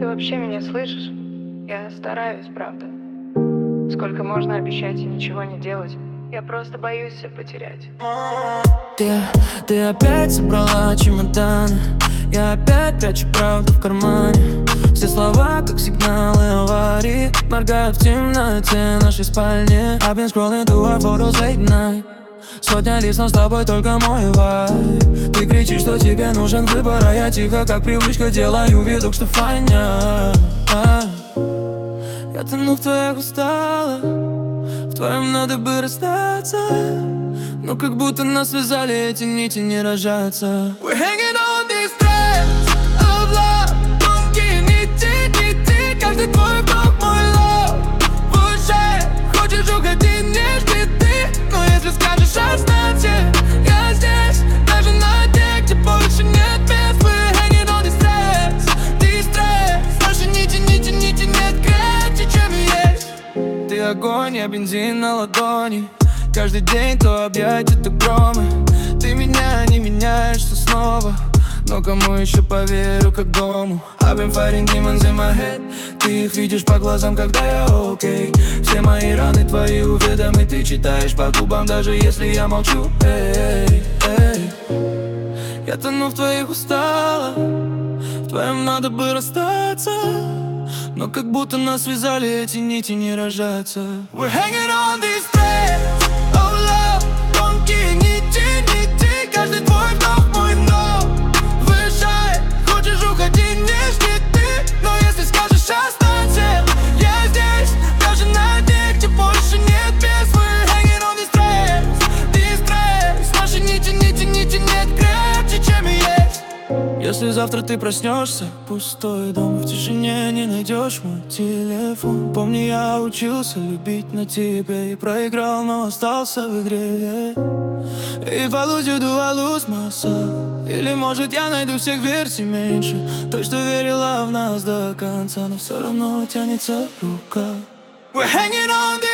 Ты вообще меня слышишь? Я стараюсь, правда. Сколько можно обещать и ничего не делать? Я просто боюсь все потерять. Ты, ты опять собрала чемоданы Я опять прячу правду в кармане Все слова, как сигналы аварии Моргают в темноте нашей спальни I've been scrolling through our photos late night Сотня лиц, но с тобой только мой вайб. Ты кричишь, что тебе нужен выбор А я тихо, как привычка, делаю видок, что файня. Я тону в твоих усталых В твоем надо бы расстаться. Но как будто нас связали, эти нити не рожаются We're hanging огонь, я бензин на ладони. Каждый день то объятия, то громы. Ты меня не меняешься снова. Но кому еще поверю, как дому? I've been fighting demons in my head. Ты их видишь по глазам, когда я окей. Все мои раны твои уведомы Ты читаешь по губам, даже если я молчу. Эй, эй. Я тону в твоих усталах В твоем надо бы расстаться но как будто нас связали, эти нити не рожаются We're hanging on these если завтра ты проснешься Пустой дом в тишине не найдешь мой телефон. Помни, я учился любить на тебе И проиграл, но остался в игре. Do I lose myself? Или может я найду всех версий меньше. Той, что верила в нас до конца Но все равно тянется рука. We're hanging on this